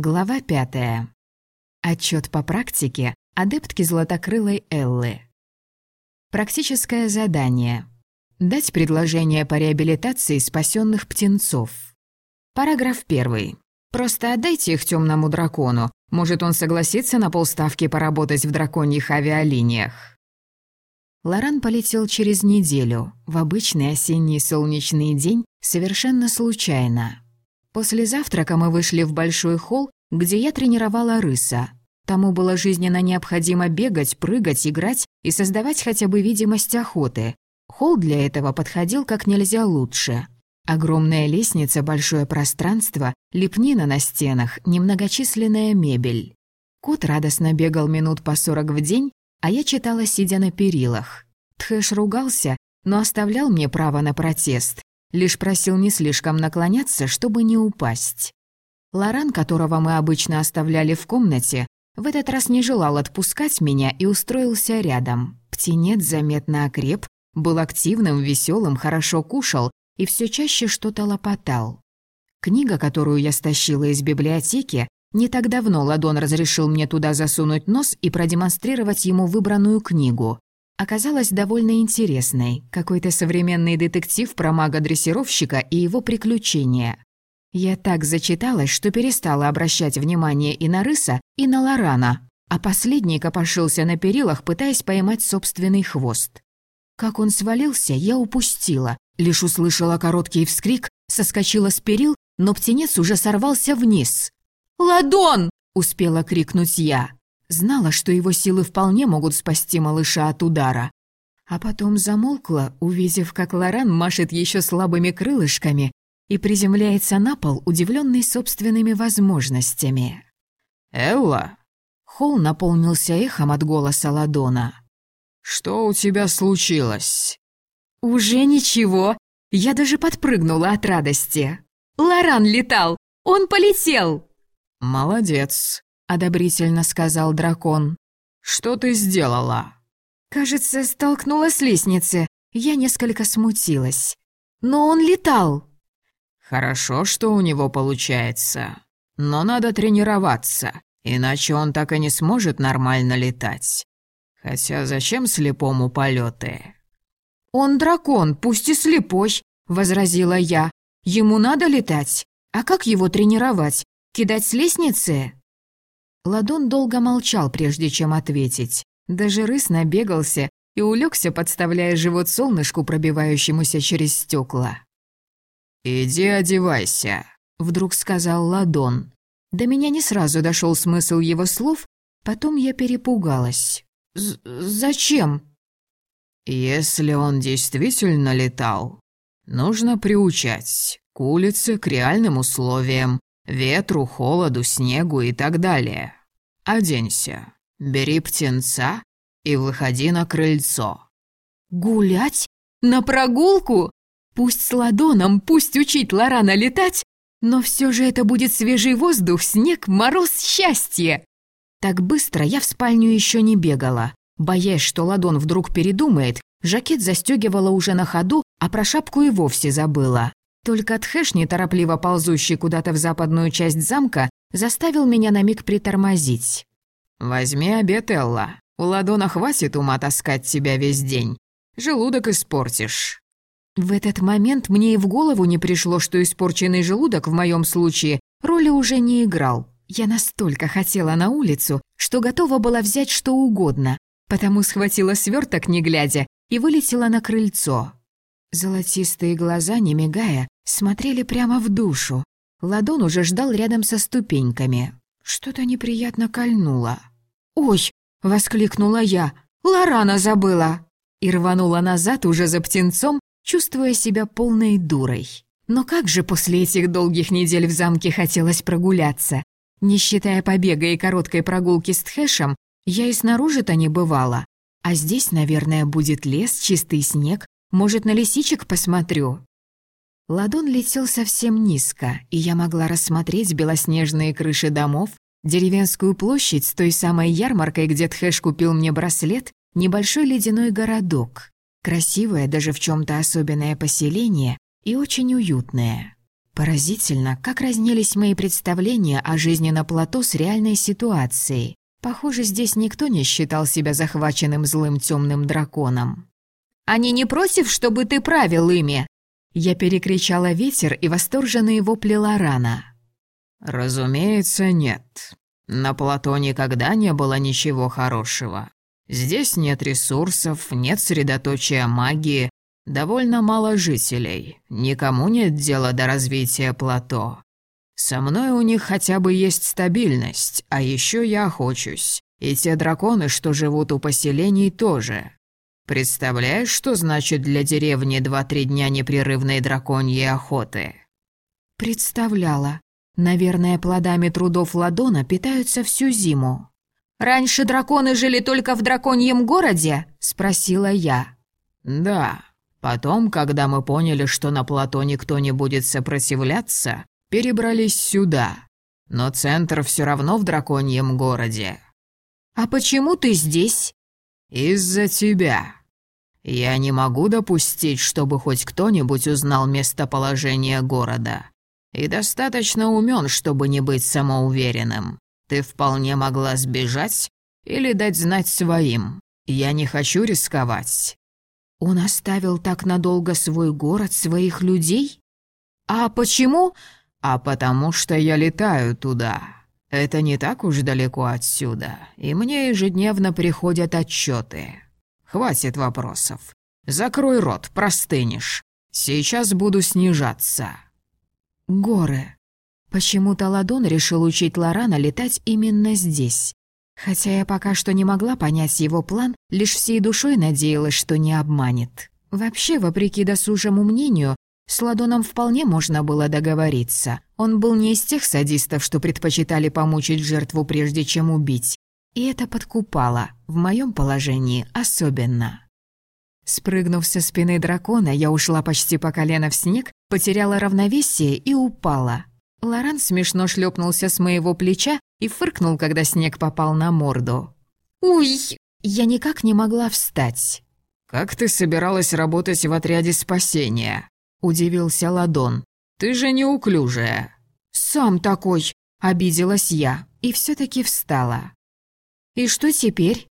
Глава пятая. Отчет по практике адептки златокрылой Эллы. Практическое задание. Дать предложение по реабилитации спасенных птенцов. Параграф первый. Просто отдайте их темному дракону. Может, он согласится на полставки поработать в драконьих авиалиниях. Лоран полетел через неделю, в обычный осенний солнечный день, совершенно случайно. После завтрака мы вышли в большой холл, где я тренировала рыса. Тому было жизненно необходимо бегать, прыгать, играть и создавать хотя бы видимость охоты. Холл для этого подходил как нельзя лучше. Огромная лестница, большое пространство, лепнина на стенах, немногочисленная мебель. Кот радостно бегал минут по сорок в день, а я читала, сидя на перилах. Тхэш ругался, но оставлял мне право на протест. Лишь просил не слишком наклоняться, чтобы не упасть. Лоран, которого мы обычно оставляли в комнате, в этот раз не желал отпускать меня и устроился рядом. Птенец заметно окреп, был активным, веселым, хорошо кушал и все чаще что-то лопотал. Книга, которую я стащила из библиотеки, не так давно Ладон разрешил мне туда засунуть нос и продемонстрировать ему выбранную книгу оказалась довольно интересной. Какой-то современный детектив про мага-дрессировщика и его приключения. Я так зачиталась, что перестала обращать внимание и на рыса, и на Лорана, а последний копошился на перилах, пытаясь поймать собственный хвост. Как он свалился, я упустила. Лишь услышала короткий вскрик, соскочила с перил, но птенец уже сорвался вниз. «Ладон!» — успела крикнуть я. Знала, что его силы вполне могут спасти малыша от удара. А потом замолкла, увидев, как Лоран машет еще слабыми крылышками и приземляется на пол, удивленный собственными возможностями. «Элла?» Холл наполнился эхом от голоса Ладона. «Что у тебя случилось?» «Уже ничего. Я даже подпрыгнула от радости. Лоран летал! Он полетел!» «Молодец одобрительно сказал дракон. «Что ты сделала?» «Кажется, столкнула с лестницы. Я несколько смутилась. Но он летал». «Хорошо, что у него получается. Но надо тренироваться, иначе он так и не сможет нормально летать. Хотя зачем слепому полеты? «Он дракон, пусть и слепой», — возразила я. «Ему надо летать. А как его тренировать? Кидать с лестницы?» Ладон долго молчал, прежде чем ответить. Даже рыс набегался и улегся, подставляя живот солнышку, пробивающемуся через стекла. «Иди одевайся», — вдруг сказал Ладон. До меня не сразу дошел смысл его слов, потом я перепугалась. «Зачем?» «Если он действительно летал, нужно приучать к улице, к реальным условиям, ветру, холоду, снегу и так далее. Оденься, бери птенца и выходи на крыльцо». «Гулять? На прогулку? Пусть с ладоном, пусть учить Лорана летать, но все же это будет свежий воздух, снег, мороз, счастье!» Так быстро я в спальню еще не бегала. Боясь, что ладон вдруг передумает, жакет застегивала уже на ходу, а про шапку и вовсе забыла. Только Тхэш, неторопливо ползущий куда-то в западную часть замка, заставил меня на миг притормозить. «Возьми обед, Элла. У ладона хватит ума таскать тебя весь день. Желудок испортишь». В этот момент мне и в голову не пришло, что испорченный желудок в моем случае роли уже не играл. Я настолько хотела на улицу, что готова была взять что угодно, потому схватила сверток не глядя и вылетела на крыльцо. Золотистые глаза, не мигая, смотрели прямо в душу. Ладон уже ждал рядом со ступеньками. Что-то неприятно кольнуло. «Ой!» — воскликнула я. «Лорана забыла!» И рванула назад уже за птенцом, чувствуя себя полной дурой. Но как же после этих долгих недель в замке хотелось прогуляться? Не считая побега и короткой прогулки с Тхэшем, я и снаружи-то не бывала. А здесь, наверное, будет лес, чистый снег, может, на лисичек посмотрю?» Ладон летел совсем низко, и я могла рассмотреть белоснежные крыши домов, деревенскую площадь с той самой ярмаркой, где Тхэш купил мне браслет, небольшой ледяной городок. Красивое, даже в чем то особенное поселение и очень уютное. Поразительно, как разнились мои представления о жизни на плато с реальной ситуацией. Похоже, здесь никто не считал себя захваченным злым темным драконом. «Они не против, чтобы ты правил ими?» Я перекричала ветер и восторженные вопли Лорана. «Разумеется, нет. На плато никогда не было ничего хорошего. Здесь нет ресурсов, нет средоточия магии, довольно мало жителей, никому нет дела до развития плато. Со мной у них хотя бы есть стабильность, а еще я охочусь. И те драконы, что живут у поселений, тоже. Представляешь, что значит для деревни два-три дня непрерывной драконьей охоты?» Представляла. Наверное, плодами трудов Ладона питаются всю зиму. «Раньше драконы жили только в драконьем городе?» – спросила я. «Да. Потом, когда мы поняли, что на плато никто не будет сопротивляться, перебрались сюда. Но центр все равно в драконьем городе». «А почему ты здесь?» «Из-за тебя. Я не могу допустить, чтобы хоть кто-нибудь узнал местоположение города. И достаточно умен, чтобы не быть самоуверенным. Ты вполне могла сбежать или дать знать своим. Я не хочу рисковать». «Он оставил так надолго свой город, своих людей? А почему?» «А потому что я летаю туда. Это не так уж далеко отсюда, и мне ежедневно приходят отчеты. Хватит вопросов. Закрой рот, простынешь. Сейчас буду снижаться». «Горы. Почему-то Ладон решил учить Лорана летать именно здесь. Хотя я пока что не могла понять его план, лишь всей душой надеялась, что не обманет. Вообще, вопреки досужему мнению, с Ладоном вполне можно было договориться. Он был не из тех садистов, что предпочитали помучить жертву, прежде чем убить. И это подкупало, в моем положении особенно. Спрыгнув со спины дракона, я ушла почти по колено в снег, потеряла равновесие и упала. Лоран смешно шлепнулся с моего плеча и фыркнул, когда снег попал на морду. «Уй!» Я никак не могла встать. «Как ты собиралась работать в отряде спасения?» – удивился Ладон. «Ты же неуклюжая». «Сам такой!» – обиделась я и все таки встала. «И что теперь?»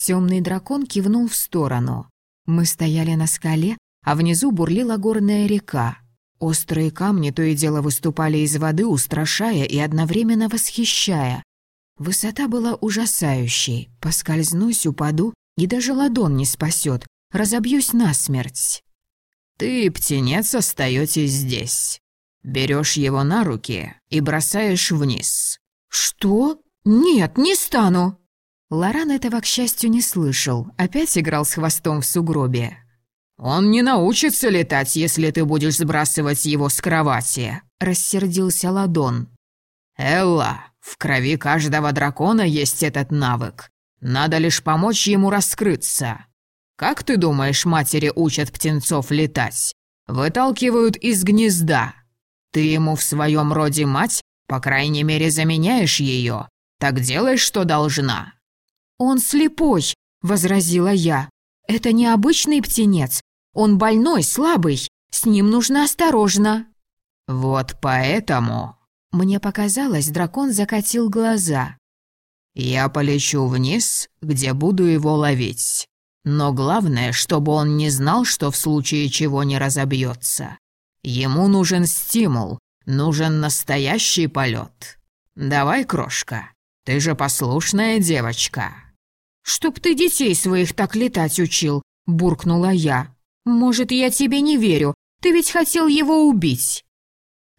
Темный дракон кивнул в сторону. Мы стояли на скале, а внизу бурлила горная река. Острые камни то и дело выступали из воды, устрашая и одновременно восхищая. Высота была ужасающей. Поскользнусь, упаду, и даже ладон не спасет. Разобьюсь насмерть. «Ты птенец остаетесь здесь. Берешь его на руки и бросаешь вниз». «Что? Нет, не стану!» Лоран этого, к счастью, не слышал. Опять играл с хвостом в сугробе. «Он не научится летать, если ты будешь сбрасывать его с кровати», — рассердился Ладон. «Элла, в крови каждого дракона есть этот навык. Надо лишь помочь ему раскрыться. Как ты думаешь, матери учат птенцов летать? Выталкивают из гнезда. Ты ему в своем роде мать, по крайней мере, заменяешь ее. Так делай, что должна». «Он слепой», — возразила я. «Это необычный птенец. Он больной, слабый, с ним нужно осторожно». «Вот поэтому...» Мне показалось, дракон закатил глаза. «Я полечу вниз, где буду его ловить. Но главное, чтобы он не знал, что в случае чего не разобьется. Ему нужен стимул, нужен настоящий полет. Давай, крошка, ты же послушная девочка». «Чтоб ты детей своих так летать учил», — буркнула я. «Может, я тебе не верю. Ты ведь хотел его убить».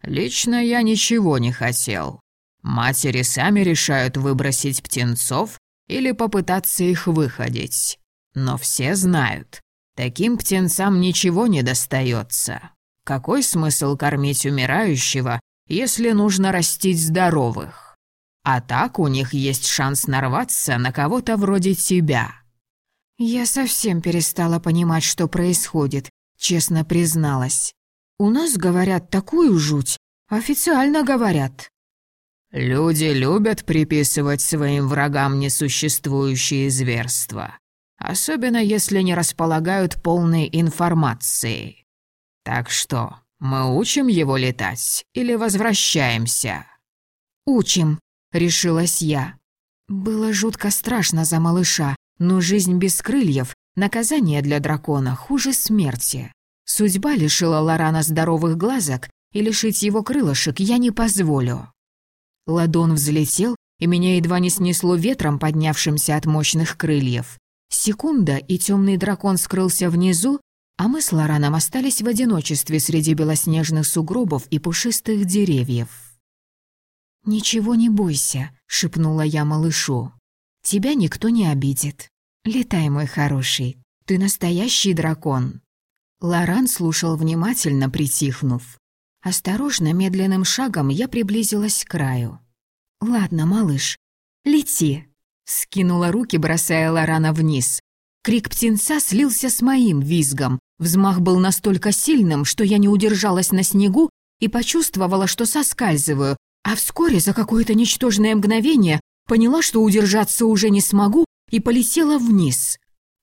«Лично я ничего не хотел. Матери сами решают выбросить птенцов или попытаться их выходить. Но все знают, таким птенцам ничего не достается. Какой смысл кормить умирающего, если нужно растить здоровых? А так у них есть шанс нарваться на кого-то вроде тебя». Я совсем перестала понимать, что происходит, честно призналась. У нас говорят такую жуть, официально говорят. Люди любят приписывать своим врагам несуществующие зверства, особенно если не располагают полной информацией. Так что, Мы учим его летать или возвращаемся?» «Учим», — решилась я. Было жутко страшно за малыша, но жизнь без крыльев — наказание для дракона хуже смерти. Судьба лишила Лорана здоровых глазок, и лишить его крылышек я не позволю. Ладон взлетел, и меня едва не снесло ветром, поднявшимся от мощных крыльев. Секунда, и темный дракон скрылся внизу, а мы с Лораном остались в одиночестве среди белоснежных сугробов и пушистых деревьев. «Ничего не бойся», — шепнула я малышу. «Тебя никто не обидит. Летай, мой хороший, ты настоящий дракон». Лоран слушал внимательно, притихнув. Осторожно, медленным шагом я приблизилась к краю. «Ладно, малыш, лети!» Скинула руки, бросая Лорана вниз. Крик птенца слился с моим визгом. Взмах был настолько сильным, что я не удержалась на снегу и почувствовала, что соскальзываю, а вскоре за какое-то ничтожное мгновение поняла, что удержаться уже не смогу, и полетела вниз.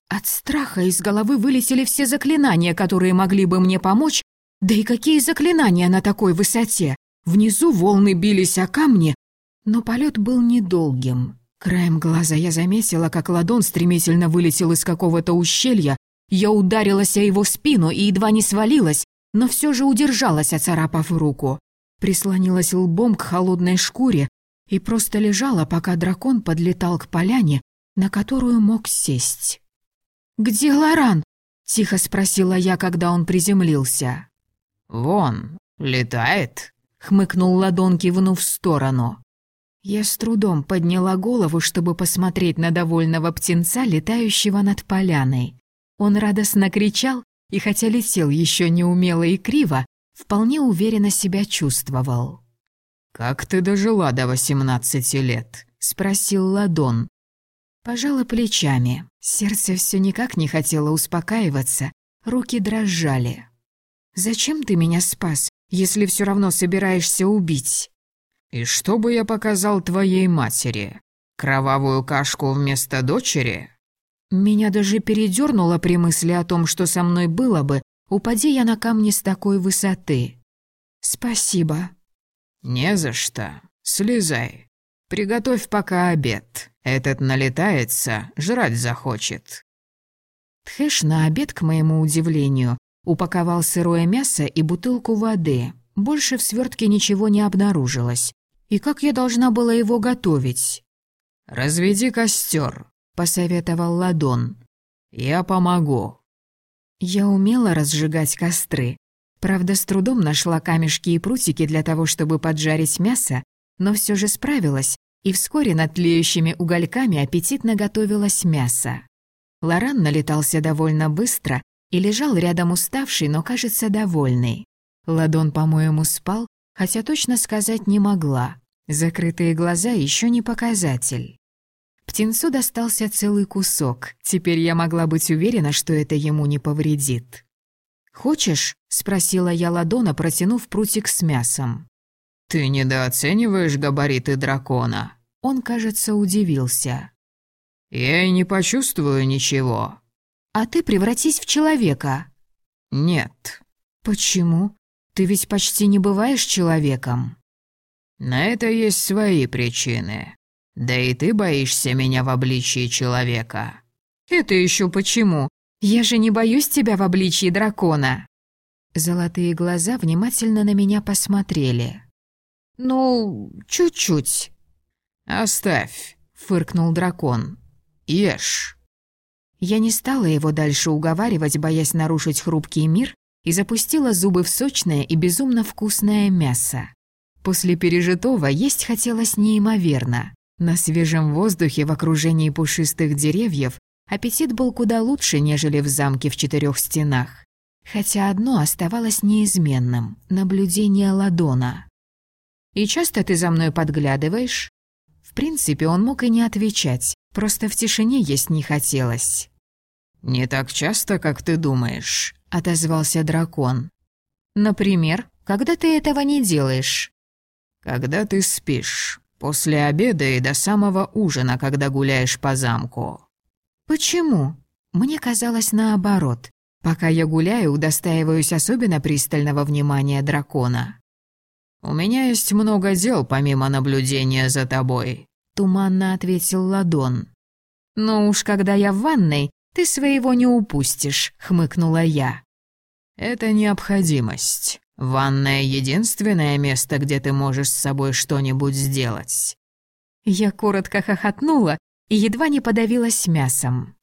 От страха из головы вылетели все заклинания, которые могли бы мне помочь, да и какие заклинания на такой высоте? Внизу волны бились о камни, но полет был недолгим. Краем глаза я заметила, как ладон стремительно вылетел из какого-то ущелья. Я ударилась о его спину и едва не свалилась, но все же удержалась, оцарапав руку. Прислонилась лбом к холодной шкуре и просто лежала, пока дракон подлетал к поляне, на которую мог сесть. «Где Лоран?» — тихо спросила я, когда он приземлился. «Вон, летает», — хмыкнул ладон, кивнув в сторону. Я с трудом подняла голову, чтобы посмотреть на довольного птенца, летающего над поляной. Он радостно кричал, и хотя летел еще неумело и криво, вполне уверенно себя чувствовал. «Как ты дожила до восемнадцати лет?» — спросил Ладон. Пожала плечами. Сердце все никак не хотело успокаиваться, руки дрожали. Зачем ты меня спас, если все равно собираешься убить?» «И что бы я показал твоей матери? Кровавую кашку вместо дочери?» Меня даже передернуло при мысли о том, что со мной было бы, упади я на камни с такой высоты. «Спасибо». «Не за что. Слезай. Приготовь пока обед. Этот налетается, жрать захочет». Тхэш на обед, к моему удивлению, Упаковал сырое мясо и бутылку воды. Больше в свертке ничего не обнаружилось. И как я должна была его готовить? «Разведи костер», — посоветовал Ладон. «Я помогу». Я умела разжигать костры. Правда, с трудом нашла камешки и прутики для того, чтобы поджарить мясо, но все же справилась, и вскоре над тлеющими угольками аппетитно готовилось мясо. Лоран налетался довольно быстро, и лежал рядом уставший, но, кажется, довольный. Ладон, по-моему, спал, хотя точно сказать не могла. Закрытые глаза еще не показатель. Птенцу достался целый кусок. Теперь я могла быть уверена, что это ему не повредит. «Хочешь?» — спросила я Ладона, протянув прутик с мясом. «Ты недооцениваешь габариты дракона?» Он, кажется, удивился. «Я и не почувствую ничего. А ты превратись в человека». «Нет». «Почему? Ты ведь почти не бываешь человеком». «На это есть свои причины. Да и ты боишься меня в обличии человека». «Это еще почему? Я же не боюсь тебя в обличии дракона». Золотые глаза внимательно на меня посмотрели. «Ну, чуть-чуть». «Оставь», — фыркнул дракон. «Ешь». Я не стала его дальше уговаривать, боясь нарушить хрупкий мир, и запустила зубы в сочное и безумно вкусное мясо. После пережитого есть хотелось неимоверно. На свежем воздухе в окружении пушистых деревьев аппетит был куда лучше, нежели в замке в четырех стенах. Хотя одно оставалось неизменным — наблюдение Ладона. «И часто ты за мной подглядываешь?» В принципе, он мог и не отвечать, просто в тишине есть не хотелось. «Не так часто, как ты думаешь», — отозвался дракон. «Например, когда ты этого не делаешь?» «Когда ты спишь, после обеда и до самого ужина, когда гуляешь по замку». «Почему?» Мне казалось наоборот. Пока я гуляю, удостаиваюсь особенно пристального внимания дракона. «У меня есть много дел, помимо наблюдения за тобой», — туманно ответил Ладон. «Но уж когда я в ванной, ты своего не упустишь», — хмыкнула я. «Это необходимость. Ванная — единственное место, где ты можешь с собой что-нибудь сделать». Я коротко хохотнула и едва не подавилась мясом.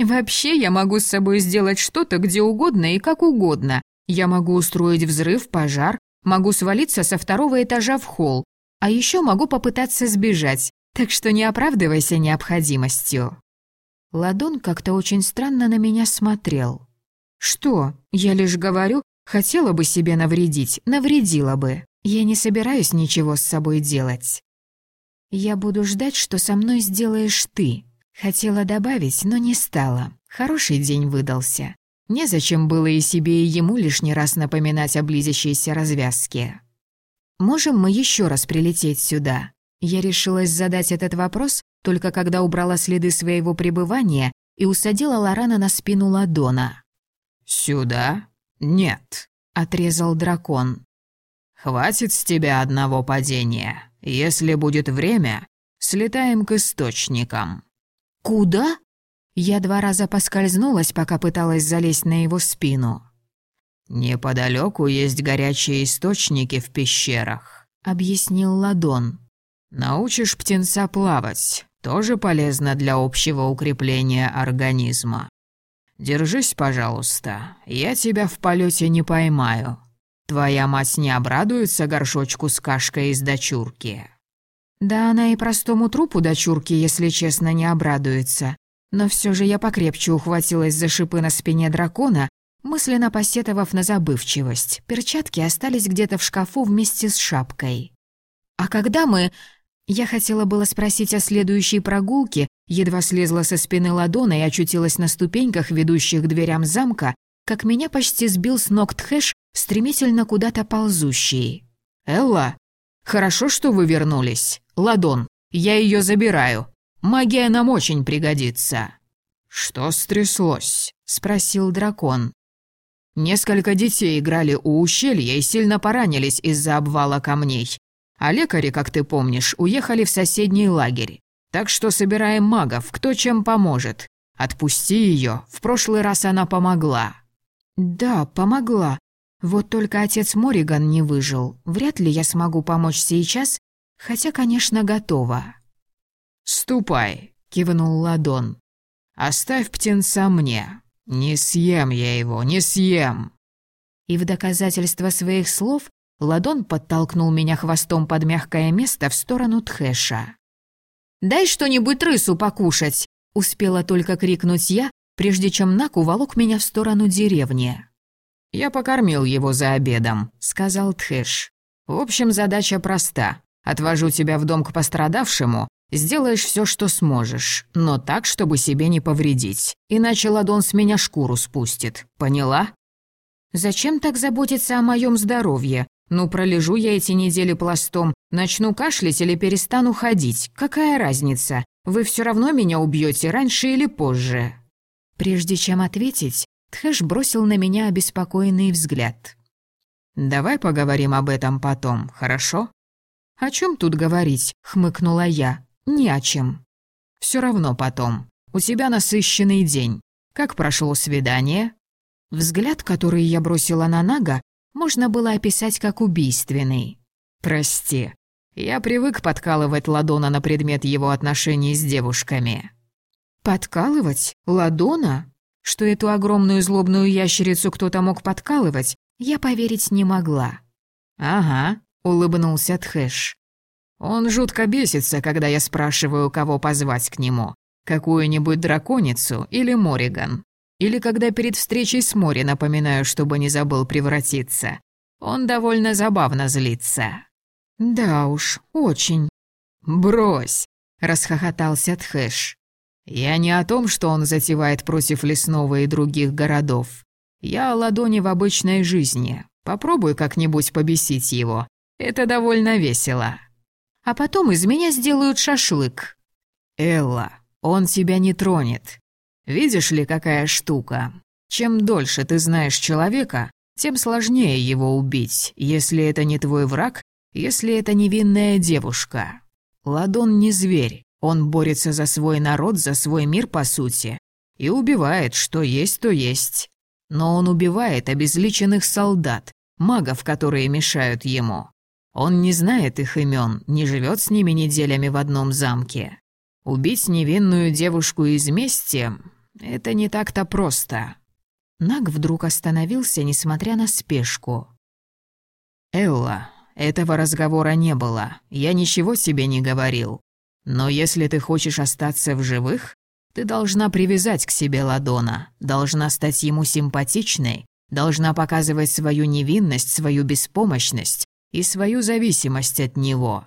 «Вообще я могу с собой сделать что-то где угодно и как угодно. Я могу устроить взрыв, пожар, могу свалиться со второго этажа в холл, а еще могу попытаться сбежать, так что не оправдывайся необходимостью». Ладон как-то очень странно на меня смотрел. «Что? Я лишь говорю, хотела бы себе навредить, навредила бы. Я не собираюсь ничего с собой делать». «Я буду ждать, что со мной сделаешь ты», Хотела добавить, но не стала. Хороший день выдался. Незачем было и себе, и ему лишний раз напоминать о близящейся развязке. «Можем мы еще раз прилететь сюда?» Я решилась задать этот вопрос, только когда убрала следы своего пребывания и усадила Лорана на спину ладона. «Сюда? Нет», — отрезал дракон. «Хватит с тебя одного падения. Если будет время, слетаем к источникам». «Куда?» Я два раза поскользнулась, пока пыталась залезть на его спину. «Неподалеку есть горячие источники в пещерах», — объяснил Ладон. «Научишь птенца плавать, тоже полезно для общего укрепления организма. Держись, пожалуйста, я тебя в полете не поймаю. Твоя мать не обрадуется горшочку с кашкой из дочурки». Да она и простому трупу дочурки, если честно, не обрадуется. Но все же я покрепче ухватилась за шипы на спине дракона, мысленно посетовав на забывчивость. Перчатки остались где-то в шкафу вместе с шапкой. А когда мы... Я хотела было спросить о следующей прогулке, едва слезла со спины ладона и очутилась на ступеньках, ведущих к дверям замка, как меня почти сбил с ног Тхэш, стремительно куда-то ползущий. «Элла, хорошо, что вы вернулись. Ладон, я ее забираю. Магия нам очень пригодится». «Что стряслось?» — спросил дракон. Несколько детей играли у ущелья и сильно поранились из-за обвала камней. А лекари, как ты помнишь, уехали в соседний лагерь. Так что собираем магов, кто чем поможет. Отпусти ее, в прошлый раз она помогла». «Да, помогла. Вот только отец Мориган не выжил. Вряд ли я смогу помочь сейчас, Хотя, конечно, готова. «Ступай», — кивнул Ладон. «Оставь птенца мне. Не съем я его, не съем». И в доказательство своих слов Ладон подтолкнул меня хвостом под мягкое место в сторону Тхэша. «Дай что-нибудь рысу покушать!» — успела только крикнуть я, прежде чем Нак уволок меня в сторону деревни. «Я покормил его за обедом», — сказал Тхэш. «В общем, задача проста. Отвожу тебя в дом к пострадавшему, сделаешь все, что сможешь, но так, чтобы себе не повредить. Иначе ладон с меня шкуру спустит. Поняла? Зачем так заботиться о моем здоровье? Ну, пролежу я эти недели пластом, начну кашлять или перестану ходить. Какая разница? Вы все равно меня убьете раньше или позже. Прежде чем ответить, Тхэш бросил на меня обеспокоенный взгляд. «Давай поговорим об этом потом, хорошо?» «О чем тут говорить?» — хмыкнула я. «Ни о чем». Все равно потом. У тебя насыщенный день. Как прошло свидание?» Взгляд, который я бросила на Нага, можно было описать как убийственный. «Прости. Я привык подкалывать Ладона на предмет его отношений с девушками». «Подкалывать? Ладона? Что эту огромную злобную ящерицу кто-то мог подкалывать, я поверить не могла». «Ага. — улыбнулся Тхэш. «Он жутко бесится, когда я спрашиваю, кого позвать к нему. Какую-нибудь драконицу или Мориган. Или когда перед встречей с Мори напоминаю, чтобы не забыл превратиться. Он довольно забавно злится». «Да уж, очень». «Брось», — расхохотался Тхэш. «Я не о том, что он затевает против лесного и других городов. Я о ладони в обычной жизни. Попробуй как-нибудь побесить его. Это довольно весело. А потом из меня сделают шашлык. Элла, он тебя не тронет. Видишь ли, какая штука? Чем дольше ты знаешь человека, тем сложнее его убить, если это не твой враг, если это невинная девушка. Ладон не зверь, он борется за свой народ, за свой мир, по сути, и убивает, что есть, то есть. Но он убивает обезличенных солдат, магов, которые мешают ему. Он не знает их имен, не живет с ними неделями в одном замке. Убить невинную девушку из мести — это не так-то просто. Наг вдруг остановился, несмотря на спешку. «Элла, этого разговора не было. Я ничего себе не говорил. Но если ты хочешь остаться в живых, ты должна привязать к себе Ладона, должна стать ему симпатичной, должна показывать свою невинность, свою беспомощность и свою зависимость от него.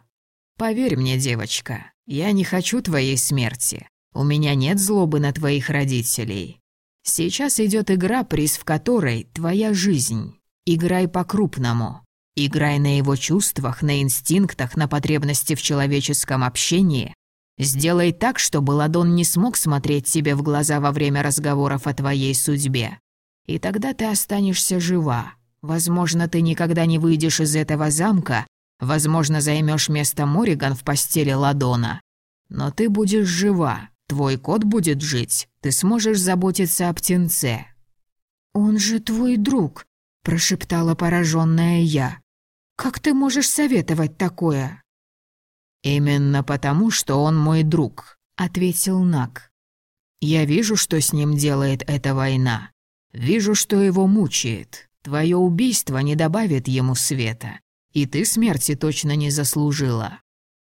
Поверь мне, девочка, я не хочу твоей смерти. У меня нет злобы на твоих родителей. Сейчас идет игра, приз в которой твоя жизнь. Играй по-крупному. Играй на его чувствах, на инстинктах, на потребности в человеческом общении. Сделай так, чтобы Ладон не смог смотреть тебе в глаза во время разговоров о твоей судьбе. И тогда ты останешься жива. Возможно, ты никогда не выйдешь из этого замка, возможно, займешь место Мориган в постели Ладона. Но ты будешь жива, Твой кот будет жить, ты сможешь заботиться о птенце». «Он же твой друг», — прошептала пораженная я. «Как ты можешь советовать такое?» «Именно потому, что он мой друг», — ответил Нак. «Я вижу, что с ним делает эта война. Вижу, что его мучает. Твое убийство не добавит ему света. И ты смерти точно не заслужила.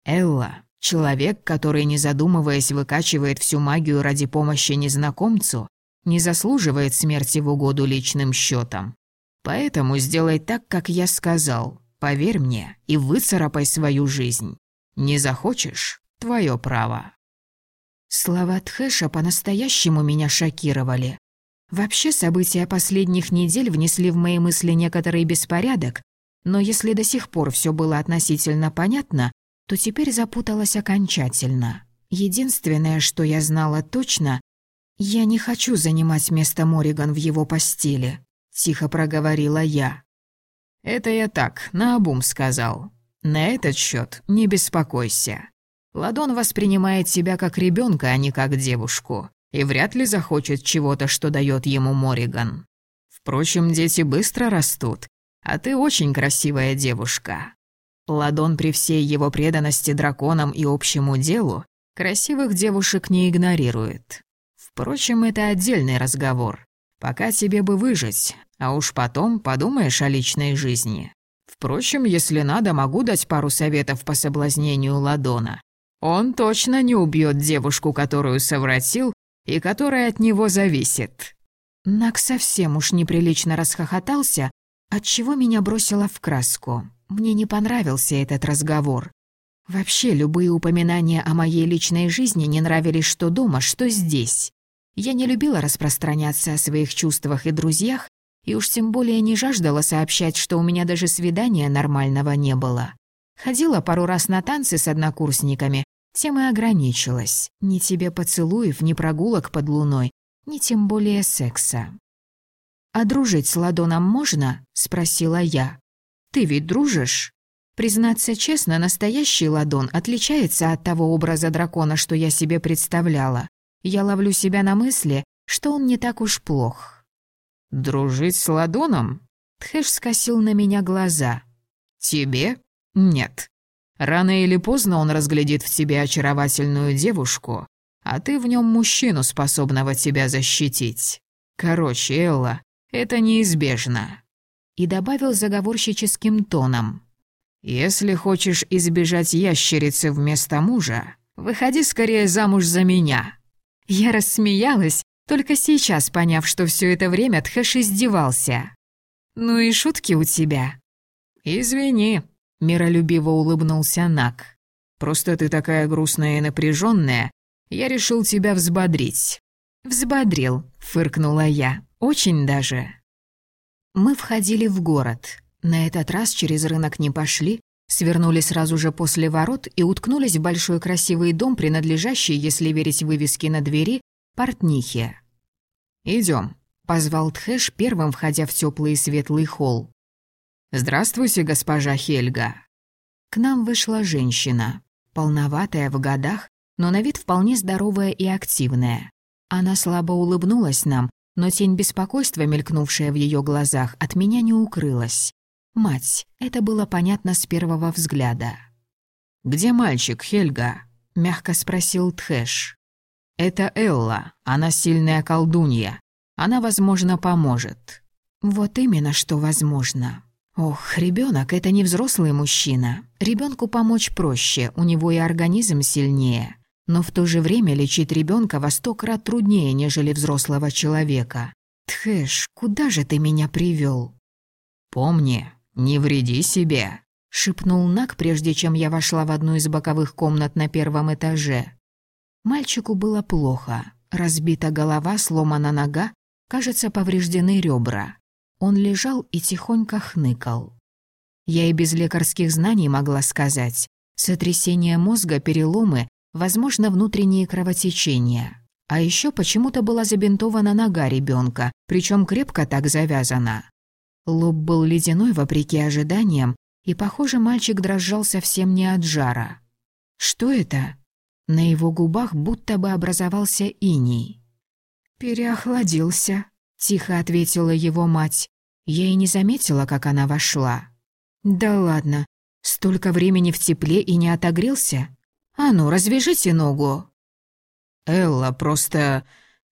Элла, Человек, который, не задумываясь, выкачивает всю магию ради помощи незнакомцу, не заслуживает смерти в угоду личным счетам. Поэтому сделай так, как я сказал. Поверь мне и выцарапай свою жизнь. Не захочешь – твое право». Слова Тхэша по-настоящему меня шокировали. Вообще события последних недель внесли в мои мысли некоторый беспорядок, но если до сих пор все было относительно понятно, то теперь запуталась окончательно. Единственное, что я знала точно, я не хочу занимать место Мориган в его постели, тихо проговорила я. Это я так, наобум сказал. На этот счет не беспокойся. Ладон воспринимает себя как ребенка, а не как девушку, и вряд ли захочет чего-то, что дает ему Мориган. Впрочем, дети быстро растут, а ты очень красивая девушка. Ладон при всей его преданности драконам и общему делу красивых девушек не игнорирует. Впрочем, это отдельный разговор. Пока тебе бы выжить, а уж потом подумаешь о личной жизни. Впрочем, если надо, могу дать пару советов по соблазнению Ладона. Он точно не убьет девушку, которую совратил и которая от него зависит». Нак совсем уж неприлично расхохотался, отчего меня бросило в краску. Мне не понравился этот разговор. Вообще, любые упоминания о моей личной жизни не нравились что дома, что здесь. Я не любила распространяться о своих чувствах и друзьях, и уж тем более не жаждала сообщать, что у меня даже свидания нормального не было. Ходила пару раз на танцы с однокурсниками, тем и ограничилась. Ни тебе поцелуев, ни прогулок под луной, ни тем более секса. «А дружить с Ладоном можно?» — спросила я. Ты ведь дружишь? Признаться честно, настоящий ладон отличается от того образа дракона, что я себе представляла. Я ловлю себя на мысли, что он не так уж плох. «Дружить с ладоном?» Тхэш скосил на меня глаза. «Тебе? Нет. Рано или поздно он разглядит в тебе очаровательную девушку, а ты в нем мужчину, способного тебя защитить. Короче, Элла, это неизбежно и добавил заговорщическим тоном. «Если хочешь избежать ящерицы вместо мужа, выходи скорее замуж за меня». Я рассмеялась, только сейчас поняв, что все это время Тхэш издевался. «Ну и шутки у тебя». «Извини», — миролюбиво улыбнулся Нак. «Просто ты такая грустная и напряженная. Я решил тебя взбодрить». «Взбодрил», — фыркнула я. «Очень даже». Мы входили в город. На этот раз через рынок не пошли, свернули сразу же после ворот и уткнулись в большой красивый дом, принадлежащий, если верить вывеске на двери, портнихе. Идем. позвал Тхэш, первым входя в теплый и светлый холл. «Здравствуйте, госпожа Хельга». К нам вышла женщина, полноватая в годах, но на вид вполне здоровая и активная. Она слабо улыбнулась нам, но тень беспокойства, мелькнувшая в ее глазах, от меня не укрылась. Мать, это было понятно с первого взгляда. «Где мальчик, Хельга?» — мягко спросил Тхэш. «Это Элла, она сильная колдунья. Она, возможно, поможет». «Вот именно, что возможно. Ох, ребенок это не взрослый мужчина. Ребенку помочь проще, у него и организм сильнее. Но в то же время лечить ребенка во сто крат труднее, нежели взрослого человека. Тхэш, куда же ты меня привел? «Помни, не вреди себе», — шепнул Нак, прежде чем я вошла в одну из боковых комнат на первом этаже. Мальчику было плохо. Разбита голова, сломана нога, кажется, повреждены ребра. Он лежал и тихонько хныкал. Я и без лекарских знаний могла сказать. Сотрясение мозга, переломы возможно, внутренние кровотечения. А еще почему-то была забинтована нога ребенка, причем крепко так завязана. Лоб был ледяной вопреки ожиданиям, и, похоже, мальчик дрожал совсем не от жара. Что это? На его губах будто бы образовался иней. «Переохладился», — тихо ответила его мать. Я и не заметила, как она вошла. «Да ладно, столько времени в тепле и не отогрелся? «А ну, развяжите ногу!» «Элла, просто...»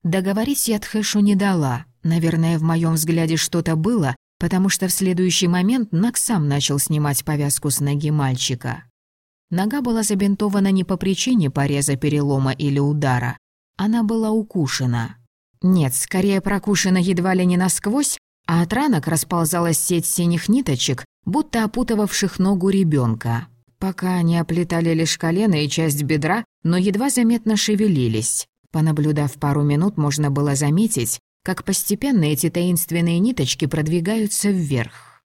Договорить я Тхэшу не дала. Наверное, в моем взгляде что-то было, потому что в следующий момент Нак сам начал снимать повязку с ноги мальчика. Нога была забинтована не по причине пореза, перелома или удара. Она была укушена. Нет, скорее прокушена едва ли не насквозь, а от ранок расползалась сеть синих ниточек, будто опутывавших ногу ребенка. Пока они оплетали лишь колено и часть бедра, но едва заметно шевелились. Понаблюдав пару минут, можно было заметить, как постепенно эти таинственные ниточки продвигаются вверх.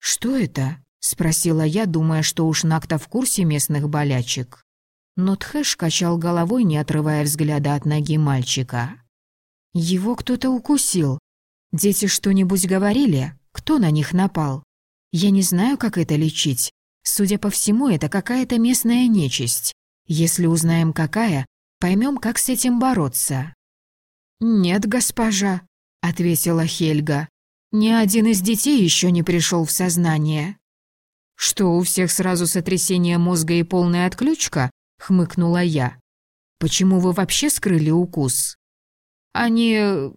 «Что это?» — спросила я, думая, что уж Накта в курсе местных болячек. Но Тхэш качал головой, не отрывая взгляда от ноги мальчика. «Его кто-то укусил. Дети что-нибудь говорили? Кто на них напал? Я не знаю, как это лечить. Судя по всему, это какая-то местная нечисть. Если узнаем, какая, поймем, как с этим бороться». «Нет, госпожа», — ответила Хельга. «Ни один из детей еще не пришел в сознание». «Что, у всех сразу сотрясение мозга и полная отключка?» — хмыкнула я. «Почему вы вообще скрыли укус?» «Они...»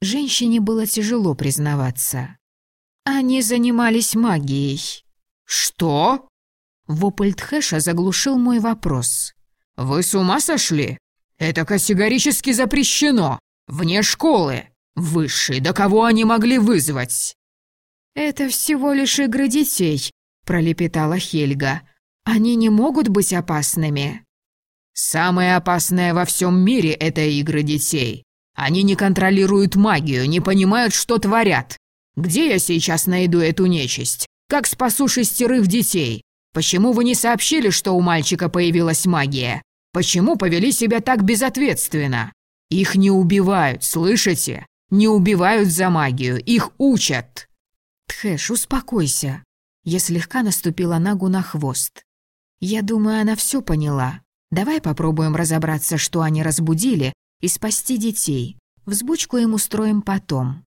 Женщине было тяжело признаваться. «Они занимались магией». «Что?» Вопль Тхэша заглушил мой вопрос. «Вы с ума сошли? Это категорически запрещено! Вне школы! Высшие, до кого они могли вызвать?» «Это всего лишь игры детей», — пролепетала Хельга. «Они не могут быть опасными». «Самое опасное во всем мире — это игры детей. Они не контролируют магию, не понимают, что творят. Где я сейчас найду эту нечисть? Как спасу шестерых детей? Почему вы не сообщили, что у мальчика появилась магия? Почему повели себя так безответственно? Их не убивают, слышите? Не убивают за магию, их учат. Тхэш, успокойся. Я слегка наступила ногу на хвост. Я думаю, она все поняла. Давай попробуем разобраться, что они разбудили, и спасти детей. Взбучку им устроим потом.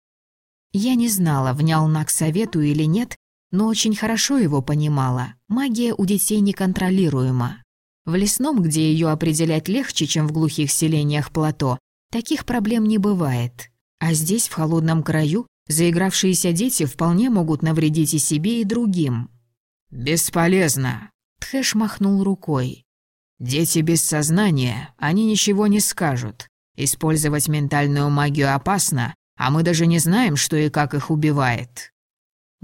Я не знала, внял Нак совету или нет, но очень хорошо его понимала. Магия у детей неконтролируема. В лесном, где ее определять легче, чем в глухих селениях плато, таких проблем не бывает. А здесь, в холодном краю, заигравшиеся дети вполне могут навредить и себе, и другим. «Бесполезно», — Тхэш махнул рукой. «Дети без сознания, они ничего не скажут. Использовать ментальную магию опасно, а мы даже не знаем, что и как их убивает».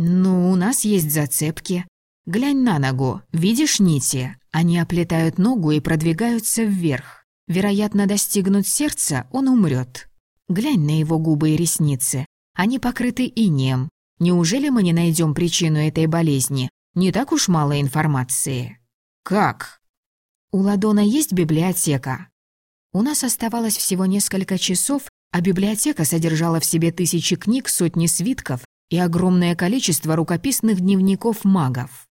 «Ну, у нас есть зацепки. Глянь на ногу, видишь нити? Они оплетают ногу и продвигаются вверх. Вероятно, достигнут сердца, он умрет. Глянь на его губы и ресницы. Они покрыты инеем. Неужели мы не найдем причину этой болезни? Не так уж мало информации». «Как?» «У Ладона есть библиотека?» У нас оставалось всего несколько часов, а библиотека содержала в себе тысячи книг, сотни свитков и огромное количество рукописных дневников магов.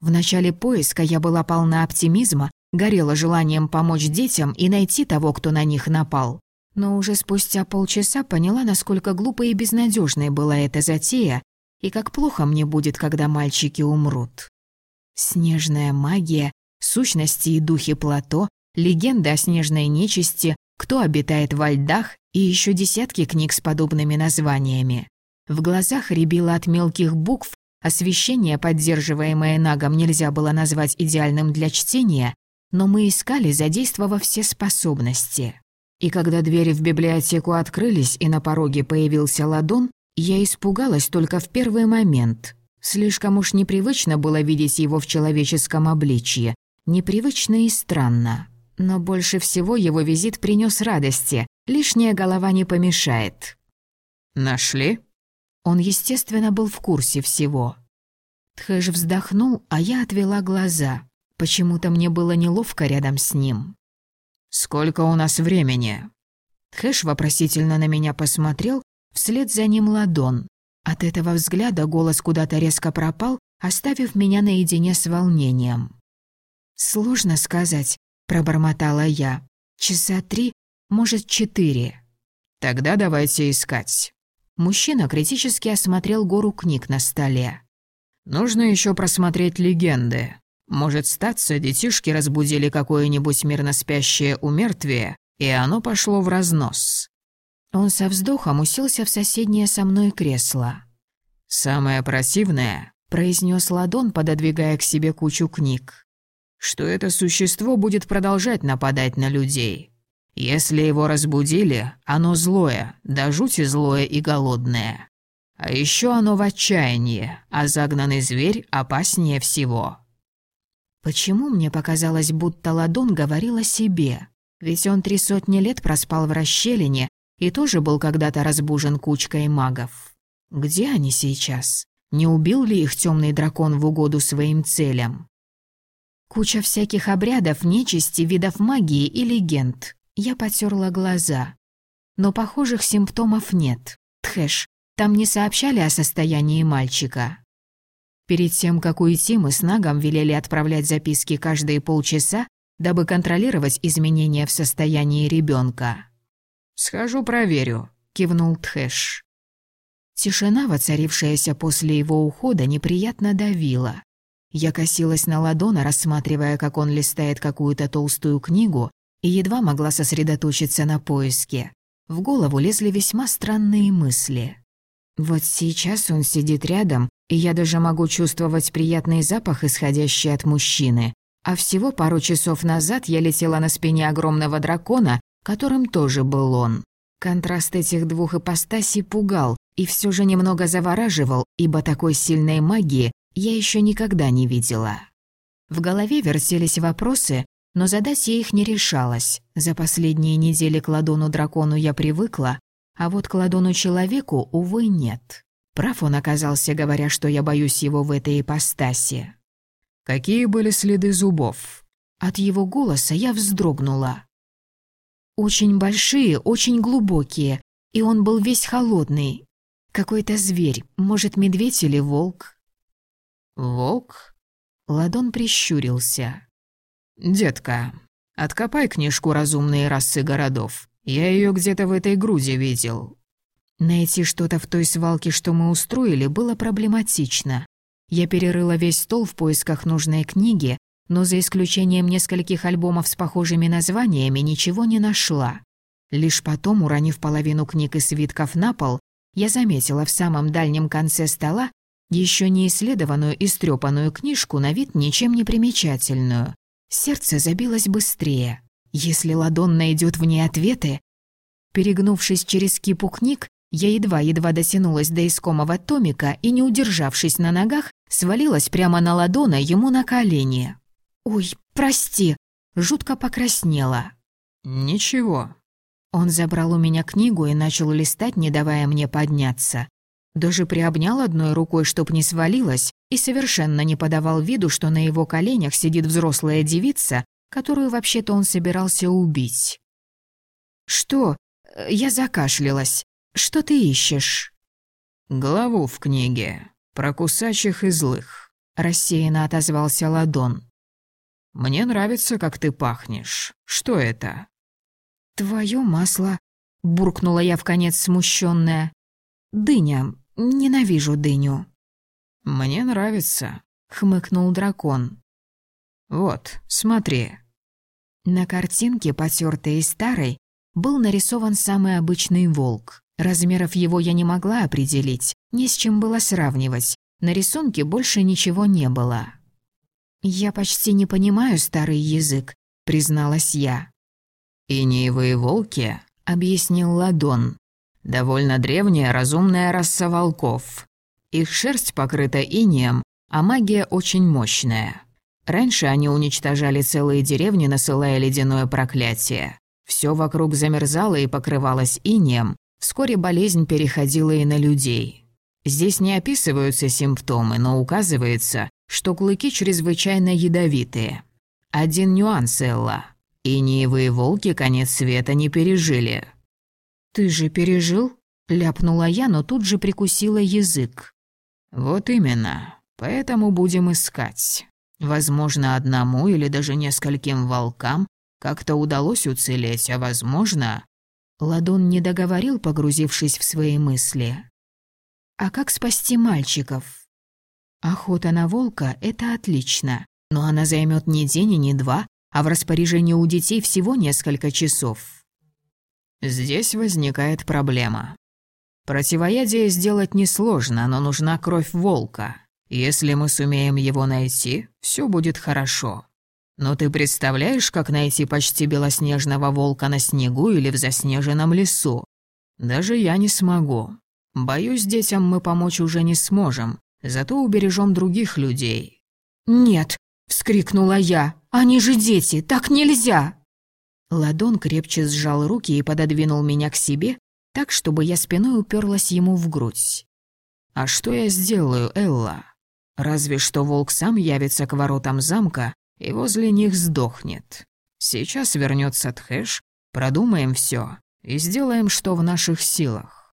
В начале поиска я была полна оптимизма, горела желанием помочь детям и найти того, кто на них напал. Но уже спустя полчаса поняла, насколько глупой и безнадежной была эта затея, и как плохо мне будет, когда мальчики умрут. Снежная магия, сущности и духи плато, легенды о снежной нечисти, кто обитает во льдах и еще десятки книг с подобными названиями. В глазах рябило от мелких букв, освещение, поддерживаемое нагом, нельзя было назвать идеальным для чтения, но мы искали, задействовав все способности. И когда двери в библиотеку открылись и на пороге появился ладон, я испугалась только в первый момент. Слишком уж непривычно было видеть его в человеческом обличье. Непривычно и странно. Но больше всего его визит принес радости. Лишняя голова не помешает. «Нашли?» Он, естественно, был в курсе всего. Тхэш вздохнул, а я отвела глаза. Почему-то мне было неловко рядом с ним. «Сколько у нас времени?» Тхэш вопросительно на меня посмотрел, вслед за ним ладон. От этого взгляда голос куда-то резко пропал, оставив меня наедине с волнением. «Сложно сказать», — пробормотала я. «Часа три, может, четыре». «Тогда давайте искать». Мужчина критически осмотрел гору книг на столе. «Нужно еще просмотреть легенды. Может, статься, детишки разбудили какое-нибудь мирно спящее умертвие, и оно пошло в разнос». Он со вздохом уселся в соседнее со мной кресло. «Самое противное», — произнес Ладон, пододвигая к себе кучу книг, «что это существо будет продолжать нападать на людей. Если его разбудили, оно злое, до жути злое и голодное. А еще оно в отчаянии, а загнанный зверь опаснее всего». Почему мне показалось, будто Ладон говорил о себе? Ведь он три сотни лет проспал в расщелине и тоже был когда-то разбужен кучкой магов. Где они сейчас? Не убил ли их темный дракон в угоду своим целям? Куча всяких обрядов, нечисти, видов магии и легенд. Я потерла глаза. Но похожих симптомов нет. Тхэш, там не сообщали о состоянии мальчика. Перед тем, как уйти, мы с Нагом велели отправлять записки каждые полчаса, дабы контролировать изменения в состоянии ребенка. «Схожу проверю», — кивнул Тхэш. Тишина, воцарившаяся после его ухода, неприятно давила. Я косилась на ладона, рассматривая, как он листает какую-то толстую книгу, и едва могла сосредоточиться на поиске. В голову лезли весьма странные мысли. Вот сейчас он сидит рядом, и я даже могу чувствовать приятный запах, исходящий от мужчины. А всего пару часов назад я летела на спине огромного дракона, которым тоже был он. Контраст этих двух ипостасей пугал и все же немного завораживал, ибо такой сильной магии я еще никогда не видела. В голове вертелись вопросы, но задать я их не решалась. За последние недели к ладону-дракону я привыкла, а вот к ладону-человеку, увы, нет. Прав он оказался, говоря, что я боюсь его в этой ипостаси. «Какие были следы зубов?» От его голоса я вздрогнула. Очень большие, очень глубокие, и он был весь холодный. Какой-то зверь, может, медведь или волк. «Волк?» Ладон прищурился. «Детка, откопай книжку «Разумные расы городов». Я ее где-то в этой груди видел». Найти что-то в той свалке, что мы устроили, было проблематично. Я перерыла весь стол в поисках нужной книги, но за исключением нескольких альбомов с похожими названиями ничего не нашла. Лишь потом, уронив половину книг и свитков на пол, я заметила в самом дальнем конце стола еще не исследованную и стрёпанную книжку на вид ничем не примечательную. Сердце забилось быстрее. Если Ладон найдет в ней ответы... Перегнувшись через кипу книг, я едва-едва дотянулась до искомого томика и, не удержавшись на ногах, свалилась прямо на Ладона ему на колени. «Ой, прости!» Жутко покраснела. «Ничего». Он забрал у меня книгу и начал листать, не давая мне подняться. Даже приобнял одной рукой, чтоб не свалилась, и совершенно не подавал виду, что на его коленях сидит взрослая девица, которую вообще-то он собирался убить. «Что? Я закашлялась. Что ты ищешь?» «Главу в книге. Про кусачих и злых», — рассеянно отозвался Ладон. «Мне нравится, как ты пахнешь. Что это?» «Твое масло», — буркнула я в конец смущенная. «Дыня. Ненавижу дыню». «Мне нравится», — хмыкнул дракон. «Вот, смотри». На картинке, потертой и старой, был нарисован самый обычный волк. Размеров его я не могла определить, ни с чем было сравнивать. На рисунке больше ничего не было. «Я почти не понимаю старый язык», — призналась я. «Иниевые волки», — объяснил Ладон. «Довольно древняя разумная раса волков. Их шерсть покрыта инеем, а магия очень мощная. Раньше они уничтожали целые деревни, насылая ледяное проклятие. Все вокруг замерзало и покрывалось инеем, вскоре болезнь переходила и на людей. Здесь не описываются симптомы, но указывается, что клыки чрезвычайно ядовитые. Один нюанс, Элла. Иниевые волки конец света не пережили. «Ты же пережил?» — ляпнула я, но тут же прикусила язык. «Вот именно. Поэтому будем искать. Возможно, одному или даже нескольким волкам как-то удалось уцелеть, а возможно...» Ладон не договорил, погрузившись в свои мысли. «А как спасти мальчиков?» «Охота на волка — это отлично, но она займет не день и не два, а в распоряжении у детей всего несколько часов». Здесь возникает проблема. Противоядие сделать несложно, но нужна кровь волка. Если мы сумеем его найти, все будет хорошо. Но ты представляешь, как найти почти белоснежного волка на снегу или в заснеженном лесу? Даже я не смогу. Боюсь, детям мы помочь уже не сможем, зато убережем других людей». «Нет», — вскрикнула я, — «они же дети, так нельзя!» Ладон крепче сжал руки и пододвинул меня к себе, так, чтобы я спиной уперлась ему в грудь. «А что я сделаю, Элла? Разве что волк сам явится к воротам замка и возле них сдохнет. Сейчас вернется Тхэш, продумаем все и сделаем, что в наших силах».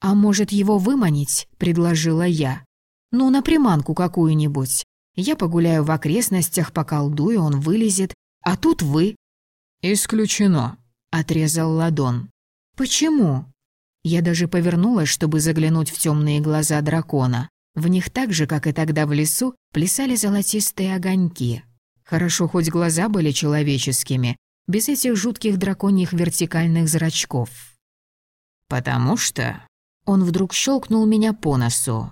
«А может, его выманить?» — предложила я. «Ну, на приманку какую-нибудь. Я погуляю в окрестностях, поколдую, он вылезет, а тут вы». «Исключено», — отрезал Ладон. «Почему?» Я даже повернулась, чтобы заглянуть в темные глаза дракона. В них так же, как и тогда в лесу, плясали золотистые огоньки. Хорошо, хоть глаза были человеческими, без этих жутких драконьих вертикальных зрачков. «Потому что...» Он вдруг щелкнул меня по носу.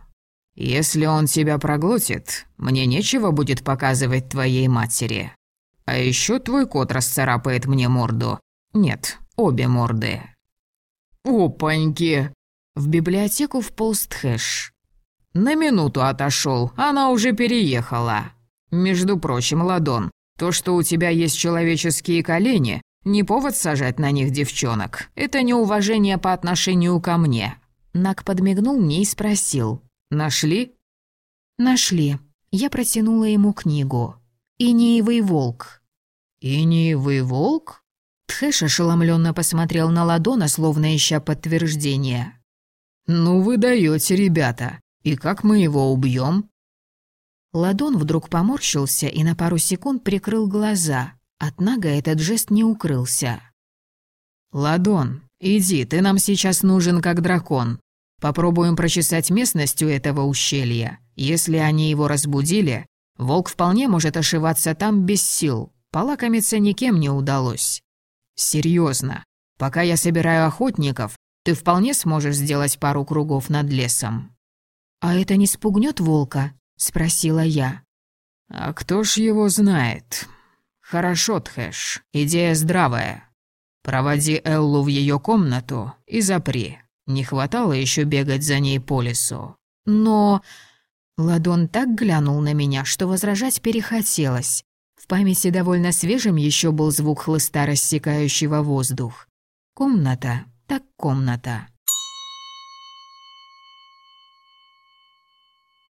«Если он тебя проглотит, мне нечего будет показывать твоей матери. А еще твой кот расцарапает мне морду. Нет, обе морды». «Опаньки!» В библиотеку вполз Тхэш. На минуту отошел, она уже переехала. Между прочим, Ладон, то, что у тебя есть человеческие колени, не повод сажать на них девчонок. Это неуважение по отношению ко мне». Нак подмигнул мне и спросил. «Нашли?» «Нашли». Я протянула ему книгу. «Иниевый волк». «Иниевый волк?» Тхэш ошеломленно посмотрел на Ладона, словно ища подтверждение. «Ну вы даете, ребята. «И как мы его убьем?» Ладон вдруг поморщился и на пару секунд прикрыл глаза. От Нага этот жест не укрылся. «Ладон, иди, ты нам сейчас нужен как дракон. Попробуем прочесать местность у этого ущелья. Если они его разбудили, волк вполне может ошиваться там без сил. Полакомиться никем не удалось. Серьезно, пока я собираю охотников, ты вполне сможешь сделать пару кругов над лесом». «А это не спугнет волка?» — спросила я. «А кто ж его знает?» «Хорошо, Тхэш, идея здравая. Проводи Эллу в ее комнату и запри. Не хватало еще бегать за ней по лесу». «Но...» Ладон так глянул на меня, что возражать перехотелось. В памяти довольно свежим еще был звук хлыста, рассекающего воздух. Комната, так комната.